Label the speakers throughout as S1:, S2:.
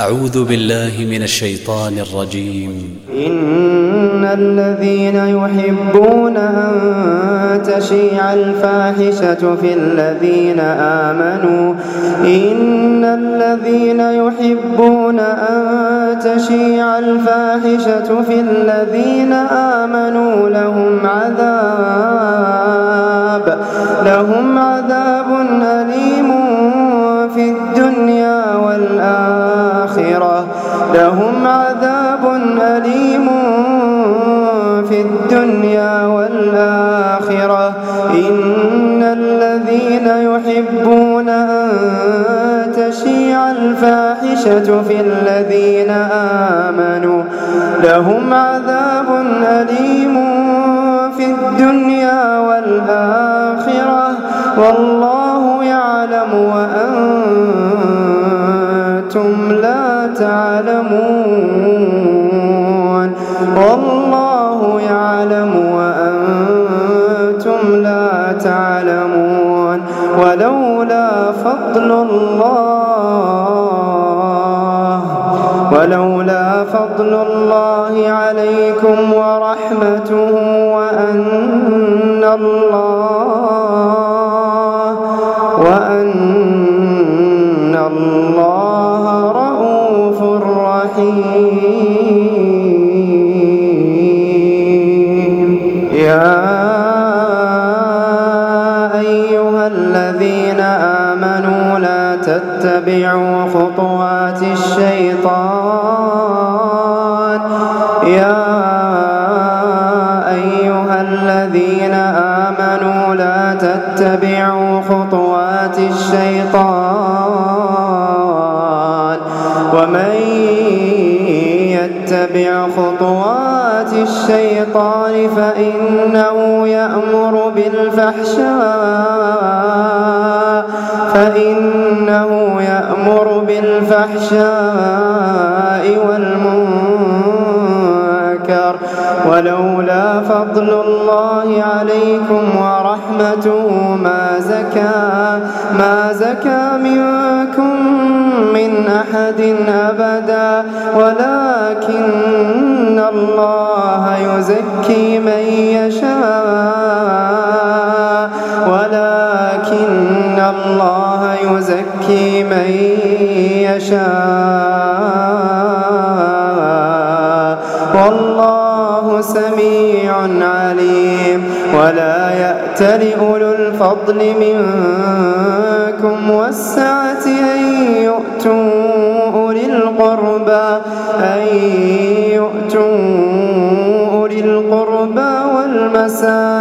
S1: أعوذ بالله من الشيطان الرجيم.
S2: إن الذين يحبون أن تشيع الفاحشة في الذين آمنوا إن الذين يحبون أن تشيع الفاحشة في الذين آمنوا لهم عذاب لهم عذاب أليم لهم عذاب أليم في الدنيا والآخرة. إن الذين يحبون أن تشيع الفاحشة في الذين آمنوا لهم عذاب أليم في الدنيا والآخرة. والله يعلم وأنتم ولولا فضل الله ولولا فضل الله عليكم ورحمته تتبعوا خطوات الشيطان ومن يتبع خطوات الشيطان فإنه يأمر بالفحشاء فإنه يأمر بالفحشاء والمنكر ولولا فضل الله عليكم ورحمته ما زكى ما زكى منكم من أحد أبدا ولكن الله يزكي من يشاء ولكن الله يزكي من يشاء. سميع عليم ولا يأت لأولو الفضل منكم والسعة أن يؤتوا أولي القربى أن يؤتوا أولي القربى والمساكين.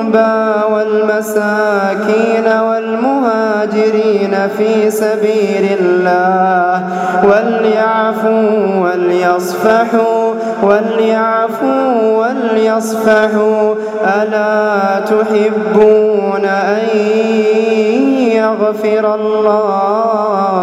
S2: القربى والمساكين والمهاجرين في سبيل الله وليعفوا وليصفحوا وليعفوا وليصفحوا ألا تحبون أن يغفر الله؟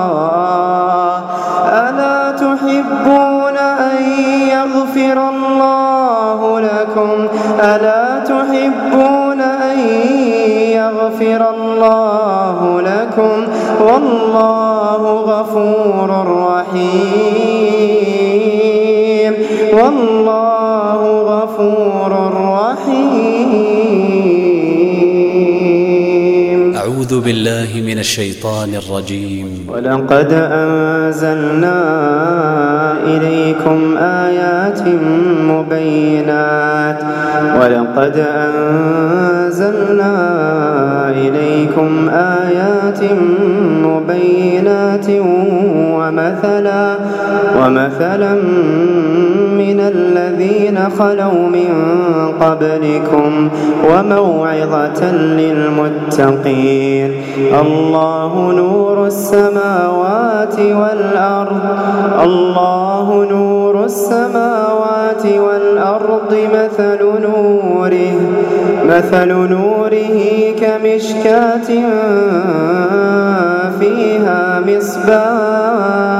S2: يغفر الله لكم والله غفور رحيم. والله غفور رحيم.
S1: أعوذ بالله من الشيطان الرجيم.
S2: ولقد أنزلنا إليكم آيات مبينات. ولقد أنزلنا إليكم آيات مبينات ومثلا ومثلا من الذين خلوا من قبلكم وموعظة للمتقين. الله نور السماوات والأرض. الله نور السماوات والأرض مثل نوره مثل نوره كمشكاة فيها مصباح.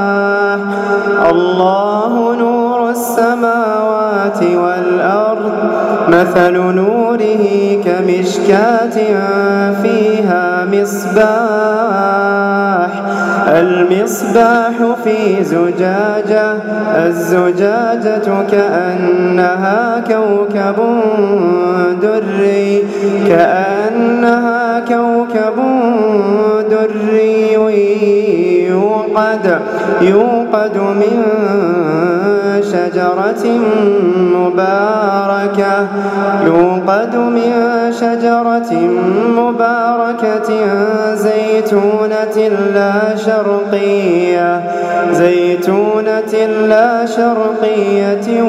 S2: الله السماوات والأرض مثل نوره كمشكاة فيها مصباح المصباح في زجاجة الزجاجة كأنها كوكب دري كأنها كوكب دري يوقد يوقد من شجرة مباركة يوقد من شجرة مباركة زيتونة لا شرقية زيتونة لا شرقية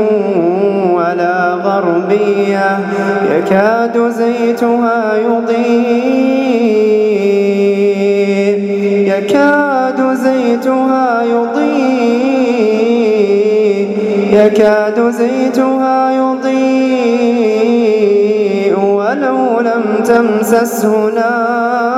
S2: ولا غربية يكاد زيتها يضيء يكاد يكاد زيتها يضيء ولو لم تمسسه نار.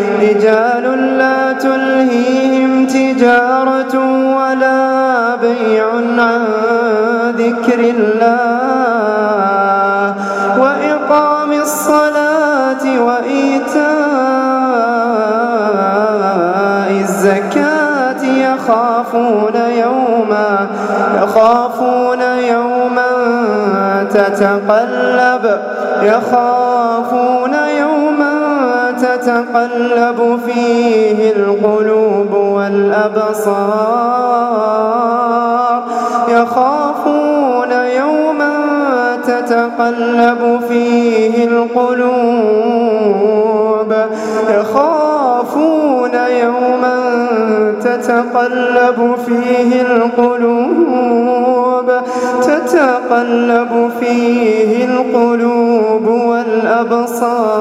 S2: رجال لا تلهيهم تجارة ولا بيع عن ذكر الله وإقام الصلاة وإيتاء الزكاة يخافون يوما يخافون يوما تتقلب يخافون تتقلب فيه القلوب والأبصار. يخافون يوما تتقلب فيه القلوب. يخافون يوما تتقلب فيه القلوب. تتقلب فيه القلوب والأبصار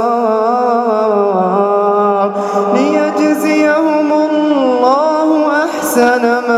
S2: ليجزيهم الله أحسن ما